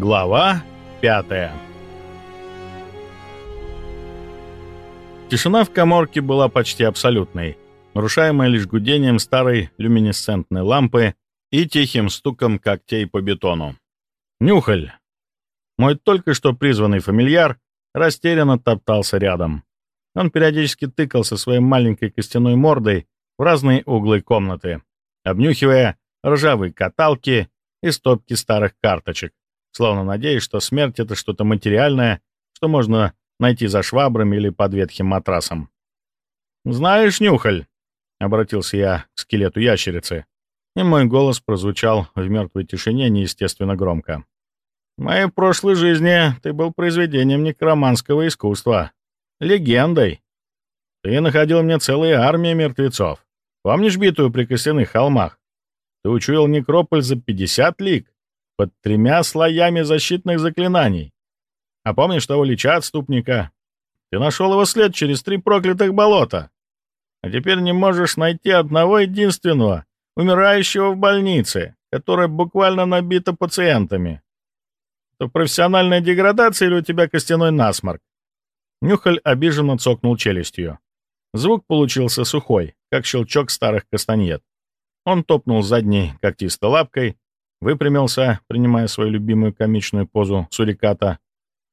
Глава пятая Тишина в коморке была почти абсолютной, нарушаемая лишь гудением старой люминесцентной лампы и тихим стуком когтей по бетону. Нюхаль, мой только что призванный фамильяр, растерянно топтался рядом. Он периодически тыкался своей маленькой костяной мордой в разные углы комнаты, обнюхивая ржавые каталки и стопки старых карточек, словно надеясь, что смерть — это что-то материальное, что можно найти за швабрами или под ветхим матрасом. «Знаешь, Нюхаль», — обратился я к скелету ящерицы, и мой голос прозвучал в мертвой тишине неестественно громко. «В моей прошлой жизни ты был произведением некроманского искусства, легендой. Ты находил мне целые армии мертвецов. Помнишь битую при костяных холмах? Ты учуял некрополь за 50 лиг, под тремя слоями защитных заклинаний. А помнишь того лича отступника? Ты нашел его след через три проклятых болота. А теперь не можешь найти одного единственного, умирающего в больнице, которая буквально набита пациентами. То профессиональная деградация или у тебя костяной насморк? Нюхаль обиженно цокнул челюстью. Звук получился сухой, как щелчок старых кастаньет. Он топнул задней когтистой лапкой, выпрямился, принимая свою любимую комичную позу суриката,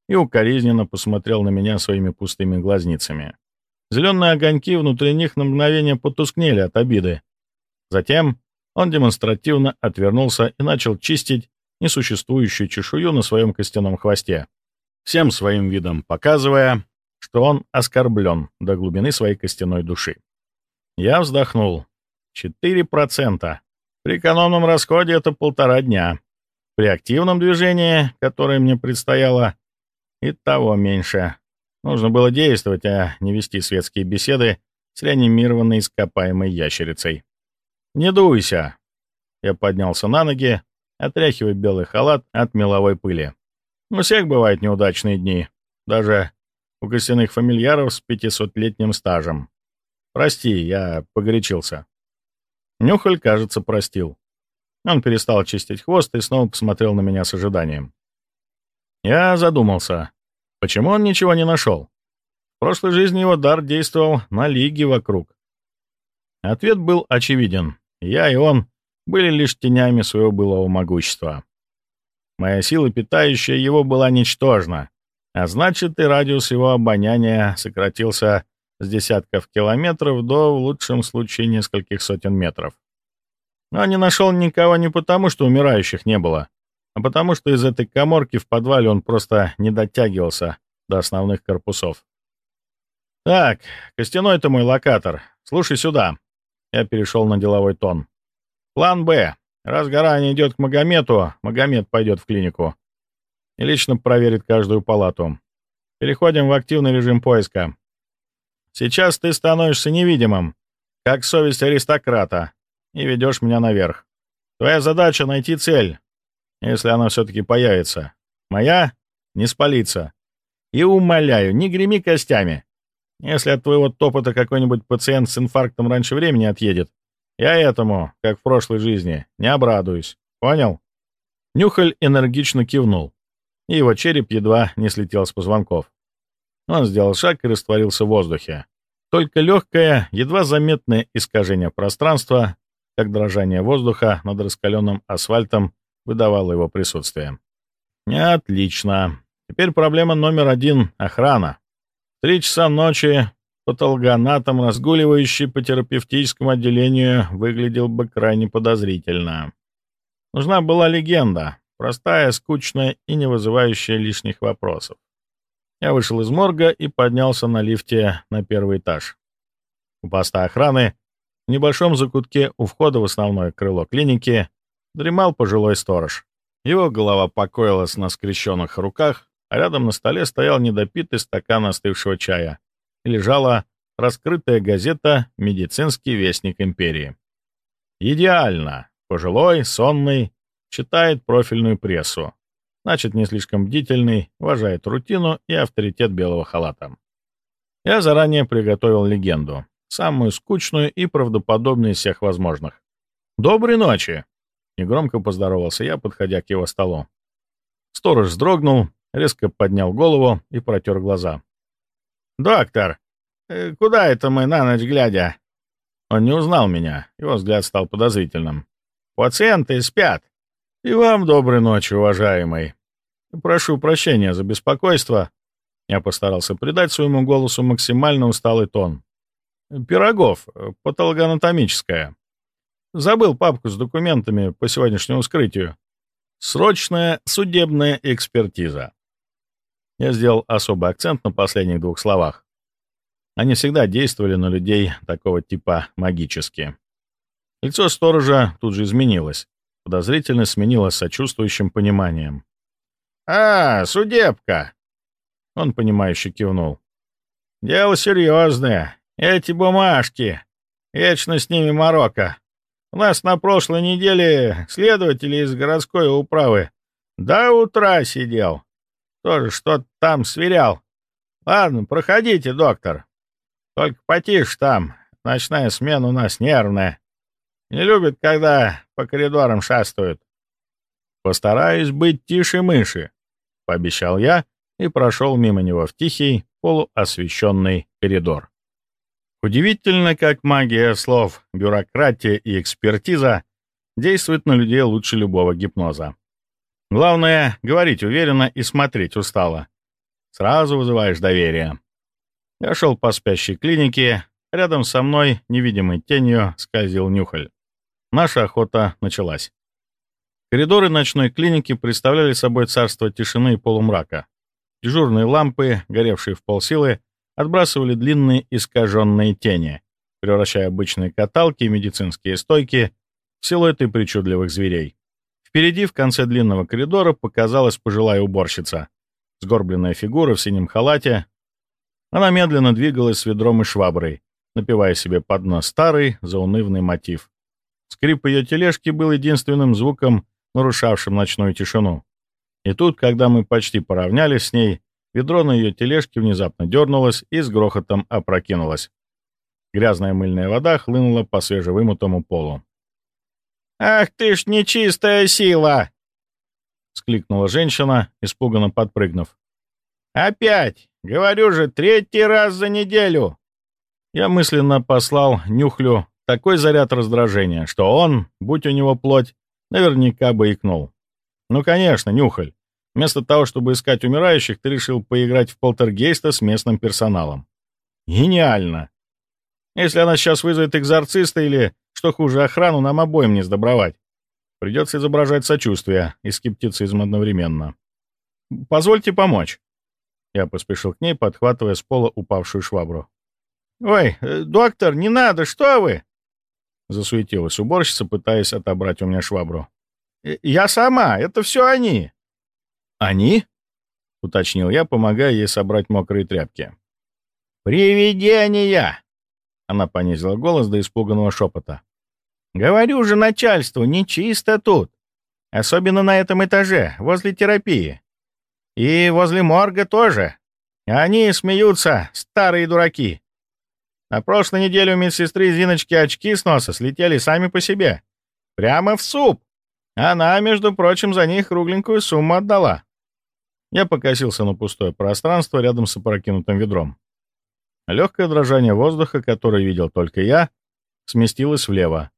и укоризненно посмотрел на меня своими пустыми глазницами. Зеленые огоньки внутри них на мгновение потускнели от обиды. Затем он демонстративно отвернулся и начал чистить несуществующую чешую на своем костяном хвосте, всем своим видом показывая, что он оскорблен до глубины своей костяной души. Я вздохнул. Четыре процента. При экономном расходе это полтора дня. При активном движении, которое мне предстояло, и того меньше. Нужно было действовать, а не вести светские беседы с реанимированной ископаемой ящерицей. «Не дуйся!» Я поднялся на ноги, отряхивая белый халат от меловой пыли. У всех бывают неудачные дни, даже у костяных фамильяров с пятисотлетним стажем. Прости, я погорячился. Нюхаль, кажется, простил. Он перестал чистить хвост и снова посмотрел на меня с ожиданием. Я задумался, почему он ничего не нашел. В прошлой жизни его дар действовал на лиги вокруг. Ответ был очевиден. Я и он были лишь тенями своего былого могущества. Моя сила, питающая его, была ничтожна, а значит, и радиус его обоняния сократился с десятков километров до, в лучшем случае, нескольких сотен метров. Но не нашел никого не потому, что умирающих не было, а потому что из этой коморки в подвале он просто не дотягивался до основных корпусов. «Так, костяной ты мой локатор. Слушай сюда». Я перешел на деловой тон. «План «Б». Раз гора не идет к Магомету, Магомед пойдет в клинику и лично проверит каждую палату. Переходим в активный режим поиска. Сейчас ты становишься невидимым, как совесть аристократа, и ведешь меня наверх. Твоя задача — найти цель, если она все-таки появится. Моя — не спалиться. И умоляю, не греми костями. Если от твоего топота какой-нибудь пациент с инфарктом раньше времени отъедет, я этому, как в прошлой жизни, не обрадуюсь. Понял?» Нюхаль энергично кивнул, и его череп едва не слетел с позвонков. Он сделал шаг и растворился в воздухе. Только легкое, едва заметное искажение пространства, как дрожание воздуха над раскаленным асфальтом, выдавало его присутствие. Отлично. Теперь проблема номер один — охрана. три часа ночи патологоанатом, разгуливающий по терапевтическому отделению, выглядел бы крайне подозрительно. Нужна была легенда, простая, скучная и не вызывающая лишних вопросов. Я вышел из морга и поднялся на лифте на первый этаж. У поста охраны, в небольшом закутке у входа в основное крыло клиники, дремал пожилой сторож. Его голова покоилась на скрещенных руках, а рядом на столе стоял недопитый стакан остывшего чая и лежала раскрытая газета «Медицинский вестник империи». Идеально. Пожилой, сонный, читает профильную прессу. Значит, не слишком бдительный, уважает рутину и авторитет белого халата. Я заранее приготовил легенду, самую скучную и правдоподобную из всех возможных. «Доброй ночи!» — негромко поздоровался я, подходя к его столу. Сторож вздрогнул, резко поднял голову и протер глаза. «Доктор, э, куда это мы на ночь глядя?» Он не узнал меня, его взгляд стал подозрительным. «Пациенты спят. И вам доброй ночи, уважаемый. Прошу прощения за беспокойство». Я постарался придать своему голосу максимально усталый тон. «Пирогов, патологоанатомическая. Забыл папку с документами по сегодняшнему вскрытию. Срочная судебная экспертиза». Я сделал особый акцент на последних двух словах. Они всегда действовали на людей такого типа магически. Лицо сторожа тут же изменилось. Подозрительно сменилось сочувствующим пониманием. «А, судебка!» Он, понимающе кивнул. «Дело серьезное. Эти бумажки. Вечно с ними морока. У нас на прошлой неделе следователь из городской управы до утра сидел. Тоже что-то там сверял. Ладно, проходите, доктор. Только потише там. Ночная смена у нас нервная. Не любит, когда по коридорам шастают. Постараюсь быть тише мыши, — пообещал я и прошел мимо него в тихий, полуосвещенный коридор. Удивительно, как магия слов, бюрократия и экспертиза действует на людей лучше любого гипноза. Главное — говорить уверенно и смотреть устало. Сразу вызываешь доверие. Я шел по спящей клинике, рядом со мной, невидимой тенью, скользил нюхаль. Наша охота началась. Коридоры ночной клиники представляли собой царство тишины и полумрака. Дежурные лампы, горевшие в полсилы, отбрасывали длинные искаженные тени, превращая обычные каталки и медицинские стойки в силуэты причудливых зверей. Впереди, в конце длинного коридора, показалась пожилая уборщица. Сгорбленная фигура в синем халате, она медленно двигалась с ведром и шваброй, напевая себе под нос старый, заунывный мотив. Скрип ее тележки был единственным звуком, нарушавшим ночную тишину. И тут, когда мы почти поравнялись с ней, ведро на ее тележке внезапно дернулось и с грохотом опрокинулось. Грязная мыльная вода хлынула по свежевымытому полу. «Ах ты ж нечистая сила!» — скликнула женщина, испуганно подпрыгнув. «Опять! Говорю же, третий раз за неделю!» Я мысленно послал Нюхлю такой заряд раздражения, что он, будь у него плоть, наверняка бы икнул. «Ну, конечно, Нюхаль. Вместо того, чтобы искать умирающих, ты решил поиграть в полтергейста с местным персоналом. Гениально! Если она сейчас вызовет экзорциста или, что хуже, охрану, нам обоим не сдобровать. Придется изображать сочувствие и скептицизм одновременно. Позвольте помочь. Я поспешил к ней, подхватывая с пола упавшую швабру. «Ой, э, доктор, не надо, что вы!» Засуетилась уборщица, пытаясь отобрать у меня швабру. «Э, «Я сама, это все они!» «Они?» — уточнил я, помогая ей собрать мокрые тряпки. «Привидения!» — она понизила голос до испуганного шепота. «Говорю же начальству, нечисто тут. Особенно на этом этаже, возле терапии. И возле морга тоже. Они смеются, старые дураки. На прошлой неделе у медсестры Зиночки очки с носа слетели сами по себе. Прямо в суп. Она, между прочим, за них кругленькую сумму отдала. Я покосился на пустое пространство рядом с опрокинутым ведром. Легкое дрожание воздуха, которое видел только я, сместилось влево.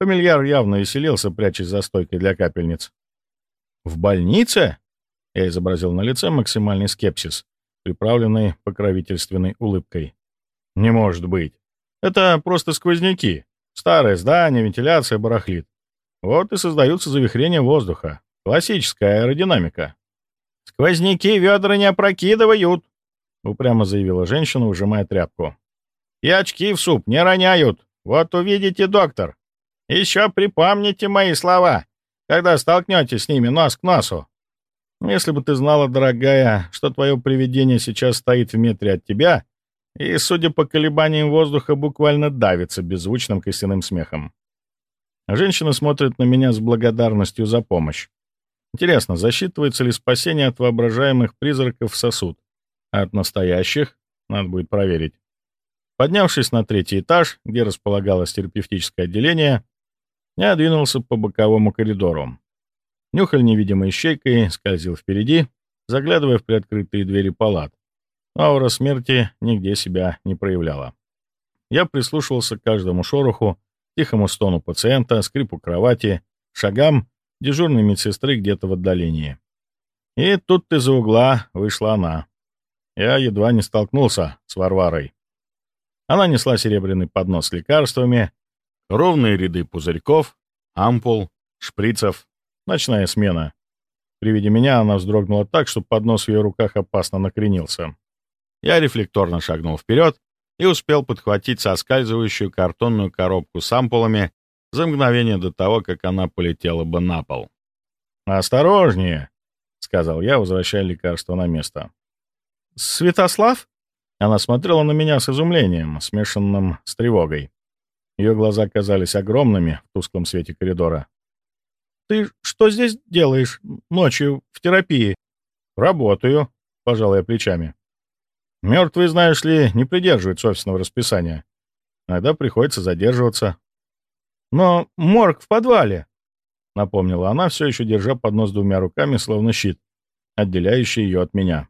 Фамильяр явно веселился, прячась за стойкой для капельниц. «В больнице?» Я изобразил на лице максимальный скепсис, приправленный покровительственной улыбкой. «Не может быть. Это просто сквозняки. Старое здание, вентиляция барахлит. Вот и создаются завихрения воздуха. Классическая аэродинамика». «Сквозняки ведра не опрокидывают», — упрямо заявила женщина, ужимая тряпку. «И очки в суп не роняют. Вот увидите, доктор. Еще припомните мои слова, когда столкнетесь с ними нос к носу. Если бы ты знала, дорогая, что твое привидение сейчас стоит в метре от тебя и, судя по колебаниям воздуха, буквально давится беззвучным костяным смехом. Женщина смотрит на меня с благодарностью за помощь. Интересно, засчитывается ли спасение от воображаемых призраков сосуд? А от настоящих? Надо будет проверить. Поднявшись на третий этаж, где располагалось терапевтическое отделение, я двинулся по боковому коридору. Нюхаль невидимой щейкой скользил впереди, заглядывая в приоткрытые двери палат. Аура смерти нигде себя не проявляла. Я прислушивался к каждому шороху, тихому стону пациента, скрипу кровати, шагам дежурной медсестры где-то в отдалении. И тут из-за угла вышла она. Я едва не столкнулся с Варварой. Она несла серебряный поднос с лекарствами, ровные ряды пузырьков, ампул, шприцев, ночная смена. При виде меня она вздрогнула так, что поднос в ее руках опасно накренился. Я рефлекторно шагнул вперед и успел подхватить соскальзывающую картонную коробку с ампулами за мгновение до того, как она полетела бы на пол. «Осторожнее!» — сказал я, возвращая лекарство на место. «Святослав?» Она смотрела на меня с изумлением, смешанным с тревогой. Ее глаза казались огромными в тусклом свете коридора. «Ты что здесь делаешь ночью в терапии?» «Работаю», — пожал я плечами. «Мертвые, знаешь ли, не придерживаются офисного расписания. Иногда приходится задерживаться». «Но морг в подвале», — напомнила она, все еще держа поднос двумя руками, словно щит, отделяющий ее от меня.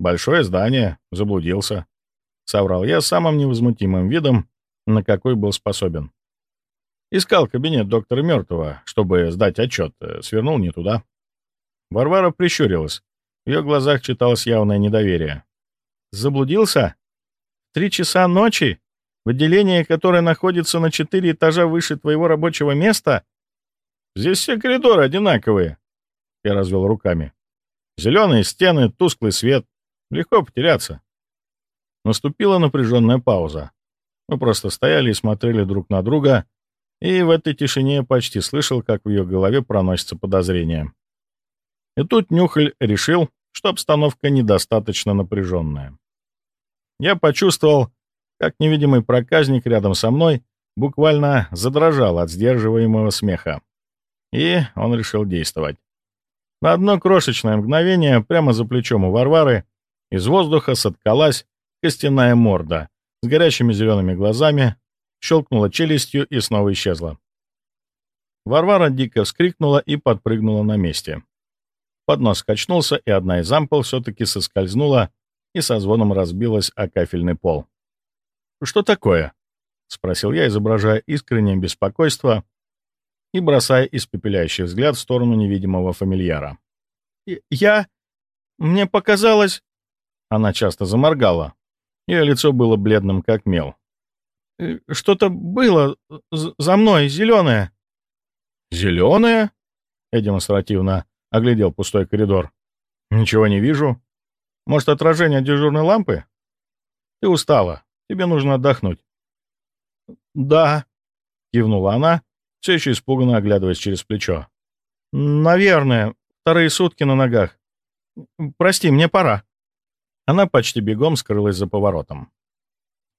«Большое здание. Заблудился», — соврал я самым невозмутимым видом, на какой был способен. Искал кабинет доктора Мертвого, чтобы сдать отчет, э, свернул не туда. Варвара прищурилась. В ее глазах читалось явное недоверие. «Заблудился? Три часа ночи? В отделении, которое находится на четыре этажа выше твоего рабочего места? Здесь все коридоры одинаковые», — я развел руками. «Зеленые стены, тусклый свет. Легко потеряться». Наступила напряженная пауза. Мы просто стояли и смотрели друг на друга, и в этой тишине почти слышал, как в ее голове проносится подозрение. И тут Нюхаль решил, что обстановка недостаточно напряженная. Я почувствовал, как невидимый проказник рядом со мной буквально задрожал от сдерживаемого смеха. И он решил действовать. На одно крошечное мгновение прямо за плечом у Варвары из воздуха соткалась костяная морда с горящими зелеными глазами, щелкнула челюстью и снова исчезла. Варвара дико вскрикнула и подпрыгнула на месте. Поднос качнулся, и одна из ампул все-таки соскользнула и со звоном разбилась о кафельный пол. «Что такое?» — спросил я, изображая искреннее беспокойство и бросая испепеляющий взгляд в сторону невидимого фамильяра. «Я... Мне показалось...» Она часто заморгала. Ее лицо было бледным, как мел. «Э, «Что-то было за мной, зеленое». «Зеленое?» — я демонстративно оглядел пустой коридор. «Ничего не вижу. Может, отражение дежурной лампы? Ты устала. Тебе нужно отдохнуть». «Да», — кивнула она, все еще испуганно оглядываясь через плечо. «Наверное. Вторые сутки на ногах. Прости, мне пора». Она почти бегом скрылась за поворотом.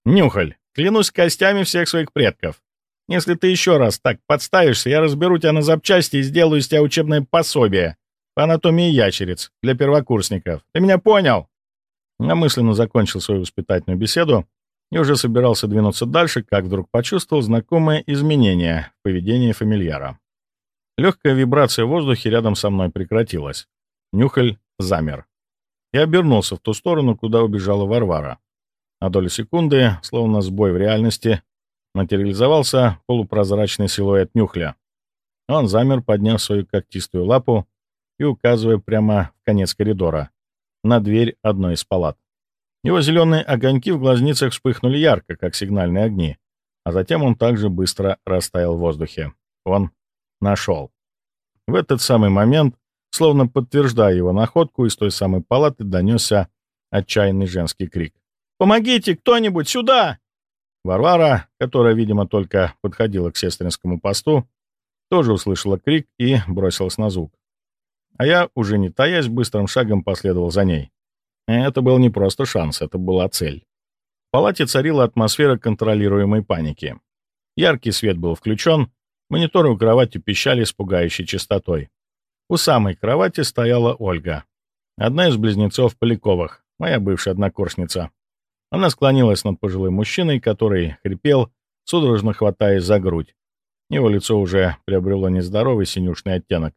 «Нюхаль, клянусь костями всех своих предков. Если ты еще раз так подставишься, я разберу тебя на запчасти и сделаю из тебя учебное пособие по анатомии ящериц для первокурсников. Ты меня понял?» Я мысленно закончил свою воспитательную беседу и уже собирался двинуться дальше, как вдруг почувствовал знакомое изменение в поведении фамильяра. Легкая вибрация в воздухе рядом со мной прекратилась. Нюхаль замер и обернулся в ту сторону, куда убежала Варвара. На долю секунды, словно сбой в реальности, материализовался полупрозрачный силуэт нюхля. Он замер, подняв свою когтистую лапу и указывая прямо в конец коридора, на дверь одной из палат. Его зеленые огоньки в глазницах вспыхнули ярко, как сигнальные огни, а затем он также быстро растаял в воздухе. Он нашел. В этот самый момент Словно подтверждая его находку, из той самой палаты донесся отчаянный женский крик. «Помогите, кто-нибудь, сюда!» Варвара, которая, видимо, только подходила к сестринскому посту, тоже услышала крик и бросилась на звук. А я, уже не таясь, быстрым шагом последовал за ней. Это был не просто шанс, это была цель. В палате царила атмосфера контролируемой паники. Яркий свет был включен, мониторы у кровати пищали с пугающей частотой. У самой кровати стояла Ольга, одна из близнецов Поляковых, моя бывшая однокурсница. Она склонилась над пожилым мужчиной, который хрипел, судорожно хватаясь за грудь. Его лицо уже приобрело нездоровый синюшный оттенок.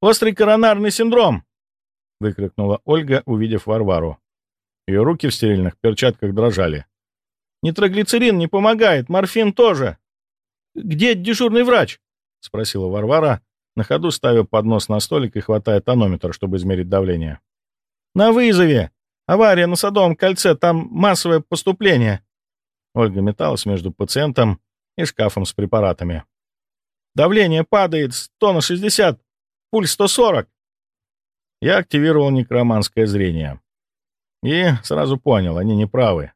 Острый коронарный синдром!» — выкрикнула Ольга, увидев Варвару. Ее руки в стерильных перчатках дрожали. «Нитроглицерин не помогает, морфин тоже!» «Где дежурный врач?» — спросила Варвара, на ходу ставя поднос на столик и хватая тонометр, чтобы измерить давление. «На вызове! Авария на Садовом кольце, там массовое поступление!» Ольга металась между пациентом и шкафом с препаратами. «Давление падает, 100 на 60, пульс 140!» Я активировал некроманское зрение. И сразу понял, они не правы.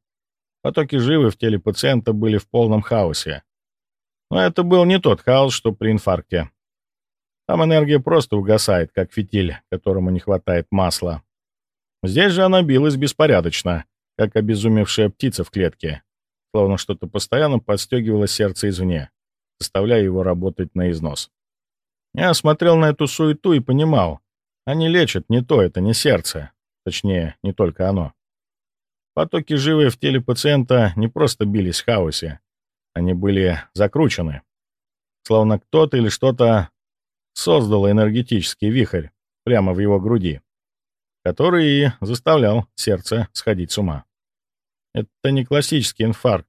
Потоки живы в теле пациента были в полном хаосе. Но это был не тот хаос, что при инфаркте. Там энергия просто угасает, как фитиль, которому не хватает масла. Здесь же она билась беспорядочно, как обезумевшая птица в клетке, словно что-то постоянно подстегивало сердце извне, заставляя его работать на износ. Я смотрел на эту суету и понимал, они лечат не то, это не сердце, точнее, не только оно. Потоки живые в теле пациента не просто бились в хаосе, они были закручены. Словно кто-то или что-то создало энергетический вихрь прямо в его груди, который и заставлял сердце сходить с ума. Это не классический инфаркт,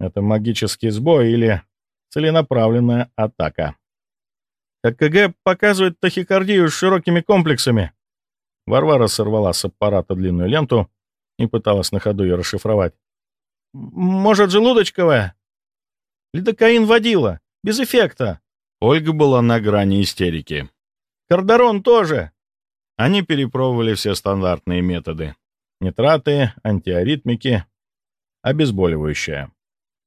это магический сбой или целенаправленная атака. КГ показывает тахикардию с широкими комплексами. Варвара сорвала с аппарата длинную ленту и пыталась на ходу ее расшифровать. «Может, желудочковая?» «Лидокаин водила. Без эффекта». Ольга была на грани истерики. «Кардарон тоже». Они перепробовали все стандартные методы. Нитраты, антиаритмики, обезболивающее.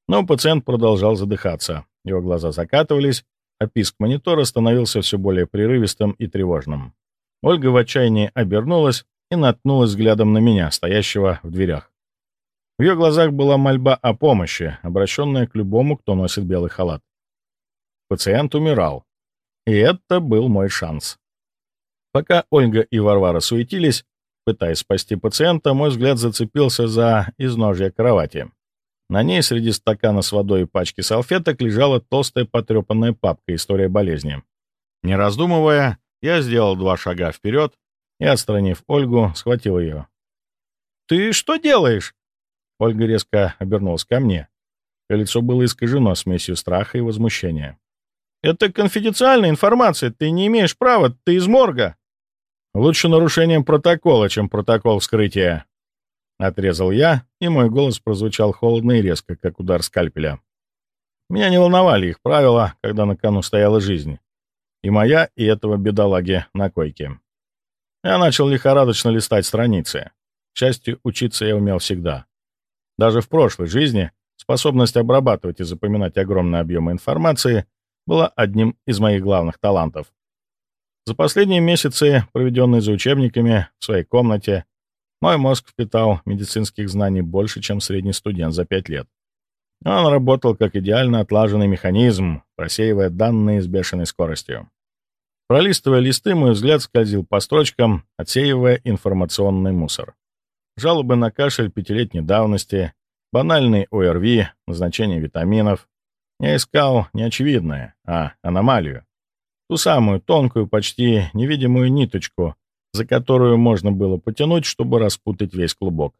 Но пациент продолжал задыхаться. Его глаза закатывались, а писк монитора становился все более прерывистым и тревожным. Ольга в отчаянии обернулась и наткнулась взглядом на меня, стоящего в дверях. В ее глазах была мольба о помощи, обращенная к любому, кто носит белый халат. Пациент умирал. И это был мой шанс. Пока Ольга и Варвара суетились, пытаясь спасти пациента, мой взгляд зацепился за изножье кровати. На ней среди стакана с водой и пачки салфеток лежала толстая потрепанная папка «История болезни». Не раздумывая, я сделал два шага вперед и, отстранив Ольгу, схватил ее. «Ты что делаешь?» Ольга резко обернулась ко мне. Ее лицо было искажено смесью страха и возмущения. «Это конфиденциальная информация. Ты не имеешь права. Ты из морга». «Лучше нарушением протокола, чем протокол вскрытия», Отрезал я, и мой голос прозвучал холодно и резко, как удар скальпеля. Меня не волновали их правила, когда на кону стояла жизнь. И моя, и этого бедолаги на койке. Я начал лихорадочно листать страницы. К счастью, учиться я умел всегда. Даже в прошлой жизни способность обрабатывать и запоминать огромные объемы информации была одним из моих главных талантов. За последние месяцы, проведенные за учебниками в своей комнате, мой мозг впитал медицинских знаний больше, чем средний студент за пять лет. Он работал как идеально отлаженный механизм, просеивая данные с бешеной скоростью. Пролистывая листы, мой взгляд скользил по строчкам, отсеивая информационный мусор. Жалобы на кашель пятилетней давности, банальный ОРВИ, назначение витаминов. Я искал не очевидное, а аномалию. Ту самую тонкую, почти невидимую ниточку, за которую можно было потянуть, чтобы распутать весь клубок.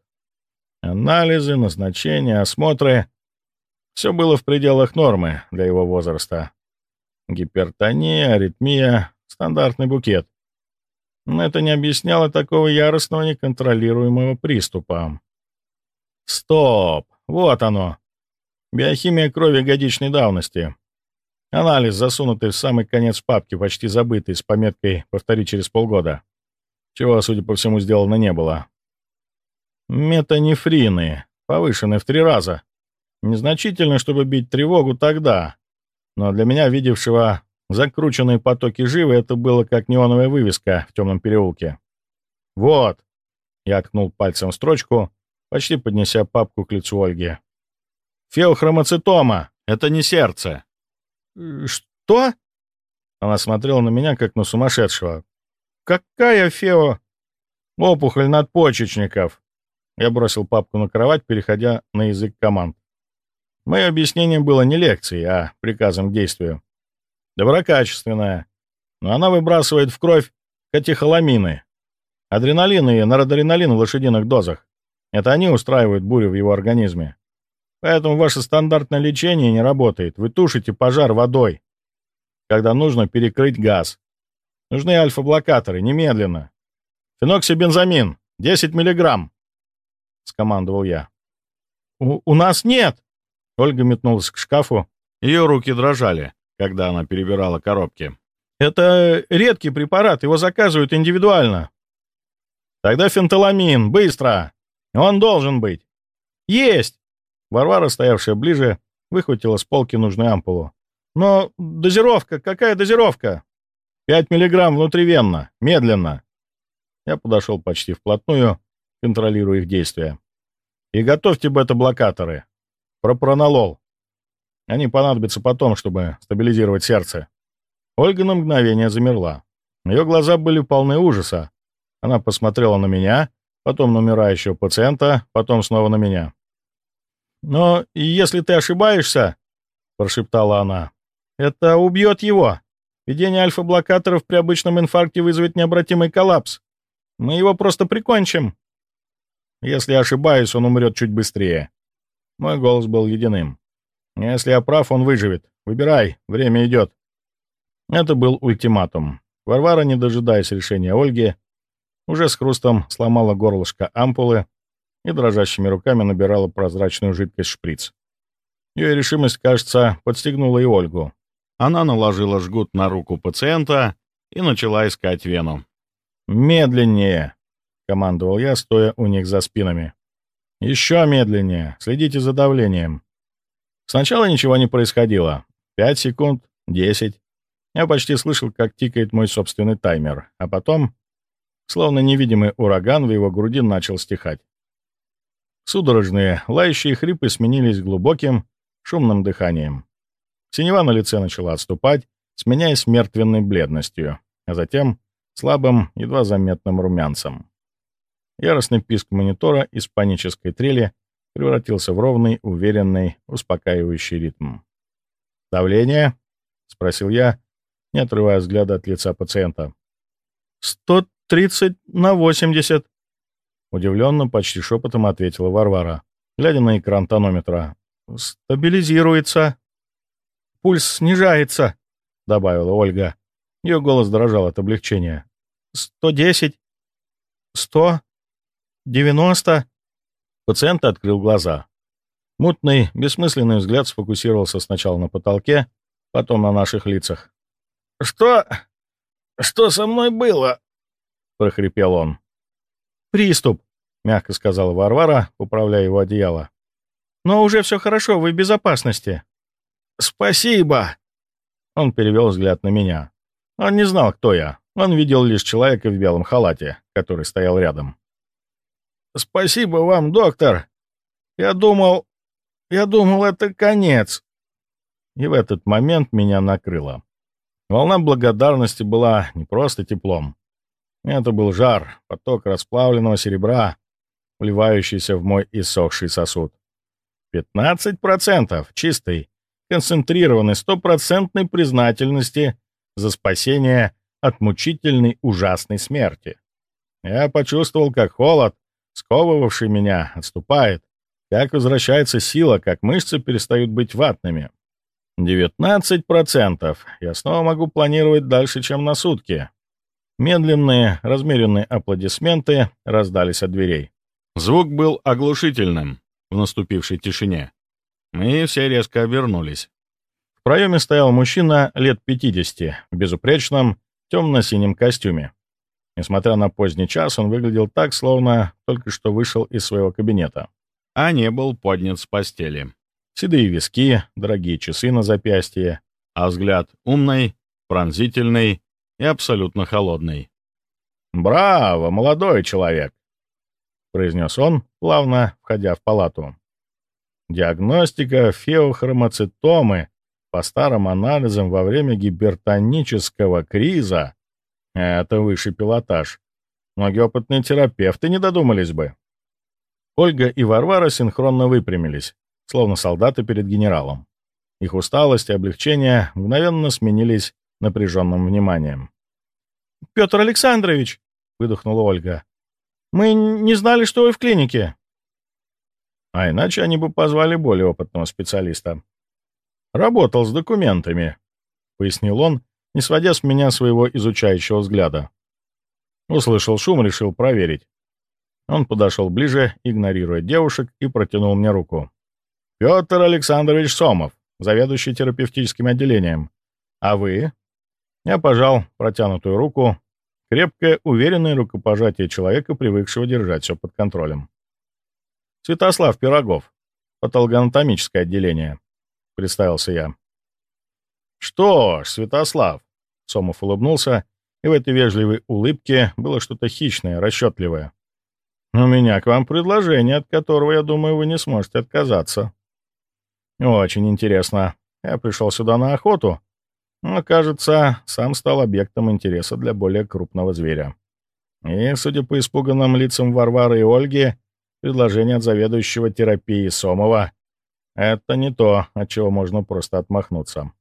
Анализы, назначения, осмотры — все было в пределах нормы для его возраста. Гипертония, аритмия — стандартный букет. Но это не объясняло такого яростного неконтролируемого приступа. Стоп! Вот оно! Биохимия крови годичной давности. Анализ, засунутый в самый конец папки, почти забытый, с пометкой «Повтори через полгода» чего, судя по всему, сделано не было. Метанефрины, повышены в три раза. Незначительно, чтобы бить тревогу тогда, но для меня, видевшего закрученные потоки живы, это было как неоновая вывеска в темном переулке. «Вот!» — я ткнул пальцем строчку, почти поднеся папку к лицу Ольги. «Феохромоцитома! Это не сердце!» «Что?» Она смотрела на меня, как на сумасшедшего. «Какая фео?» «Опухоль надпочечников!» Я бросил папку на кровать, переходя на язык команд. Мое объяснение было не лекцией, а приказом к действию. Доброкачественная. но она выбрасывает в кровь катехоламины, адреналин и норадреналин в лошадиных дозах. Это они устраивают бурю в его организме. Поэтому ваше стандартное лечение не работает. Вы тушите пожар водой, когда нужно перекрыть газ. Нужны альфа-блокаторы, немедленно. Феноксибензамин, 10 миллиграмм, — скомандовал я. У, «У нас нет!» Ольга метнулась к шкафу. Ее руки дрожали, когда она перебирала коробки. «Это редкий препарат, его заказывают индивидуально». «Тогда фенталамин, быстро! Он должен быть!» «Есть!» Варвара, стоявшая ближе, выхватила с полки нужную ампулу. «Но дозировка, какая дозировка?» «Пять миллиграмм внутривенно, медленно». Я подошел почти вплотную, контролируя их действия. «И готовьте бета-блокаторы. Пропронолол. Они понадобятся потом, чтобы стабилизировать сердце». Ольга на мгновение замерла. Ее глаза были полны ужаса. Она посмотрела на меня, потом на умирающего пациента, потом снова на меня. «Но если ты ошибаешься, — прошептала она, — это убьет его. Введение альфа-блокаторов при обычном инфаркте вызовет необратимый коллапс. Мы его просто прикончим». Если ошибаюсь, он умрет чуть быстрее. Мой голос был ледяным. Если я прав, он выживет. Выбирай, время идет. Это был ультиматум. Варвара, не дожидаясь решения Ольги, уже с хрустом сломала горлышко ампулы и дрожащими руками набирала прозрачную жидкость шприц. Ее решимость, кажется, подстегнула и Ольгу. Она наложила жгут на руку пациента и начала искать вену. «Медленнее!» — командовал я, стоя у них за спинами. «Еще медленнее! Следите за давлением!» Сначала ничего не происходило. Пять секунд, десять. Я почти слышал, как тикает мой собственный таймер, а потом, словно невидимый ураган, в его груди начал стихать. Судорожные, лающие хрипы сменились глубоким, шумным дыханием. Синева на лице начала отступать, сменяясь мертвенной бледностью, а затем слабым, едва заметным румянцем. Яростный писк монитора из панической трели превратился в ровный, уверенный, успокаивающий ритм. «Давление?» — спросил я, не отрывая взгляда от лица пациента. «Сто тридцать на восемьдесят», Удивленно, почти шепотом ответила Варвара, глядя на экран тонометра. «Стабилизируется». «Пульс снижается», — добавила Ольга. Ее голос дрожал от облегчения. «Сто десять? Сто? Девяносто?» Пациент открыл глаза. Мутный, бессмысленный взгляд сфокусировался сначала на потолке, потом на наших лицах. «Что? Что со мной было?» — прохрипел он. «Приступ», — мягко сказала Варвара, управляя его одеяло. «Но уже все хорошо, вы в безопасности». «Спасибо!» Он перевел взгляд на меня. Он не знал, кто я. Он видел лишь человека в белом халате, который стоял рядом. «Спасибо вам, доктор. Я думал... Я думал, это конец». И в этот момент меня накрыло. Волна благодарности была не просто теплом. Это был жар, поток расплавленного серебра, вливающийся в мой иссохший сосуд. 15% чистой, концентрированной, стопроцентной признательности за спасение от мучительной ужасной смерти. Я почувствовал, как холод, сковывавший меня, отступает, как возвращается сила, как мышцы перестают быть ватными. 19%. Я снова могу планировать дальше, чем на сутки. Медленные, размеренные аплодисменты раздались от дверей. Звук был оглушительным в наступившей тишине. Мы все резко обернулись. В проеме стоял мужчина лет 50 в безупречном темно-синем костюме. Несмотря на поздний час, он выглядел так, словно только что вышел из своего кабинета, а не был поднят с постели. Седые виски, дорогие часы на запястье, а взгляд умный, пронзительный и абсолютно холодный. «Браво, молодой человек!» — произнес он, плавно входя в палату. «Диагностика феохромоцитомы по старым анализам во время гипертонического криза — это высший пилотаж. Многие опытные терапевты не додумались бы». Ольга и Варвара синхронно выпрямились, словно солдаты перед генералом. Их усталость и облегчение мгновенно сменились напряженным вниманием. «Петр Александрович!» — выдохнула Ольга. «Мы не знали, что вы в клинике». А иначе они бы позвали более опытного специалиста. «Работал с документами», — пояснил он, не сводя с меня своего изучающего взгляда. Услышал шум, решил проверить. Он подошел ближе, игнорируя девушек, и протянул мне руку. «Петр Александрович Сомов, заведующий терапевтическим отделением. А вы?» Я пожал протянутую руку, крепкое, уверенное рукопожатие человека, привыкшего держать все под контролем. «Святослав Пирогов, патологоанатомическое отделение», — представился я. «Что ж, Святослав», — Сомов улыбнулся, и в этой вежливой улыбке было что-то хищное, расчетливое. «У меня к вам предложение, от которого, я думаю, вы не сможете отказаться». «Очень интересно. Я пришел сюда на охоту, но, кажется, сам стал объектом интереса для более крупного зверя. И, судя по испуганным лицам Варвары и Ольги, предложение от заведующего терапии Сомова — это не то, от чего можно просто отмахнуться.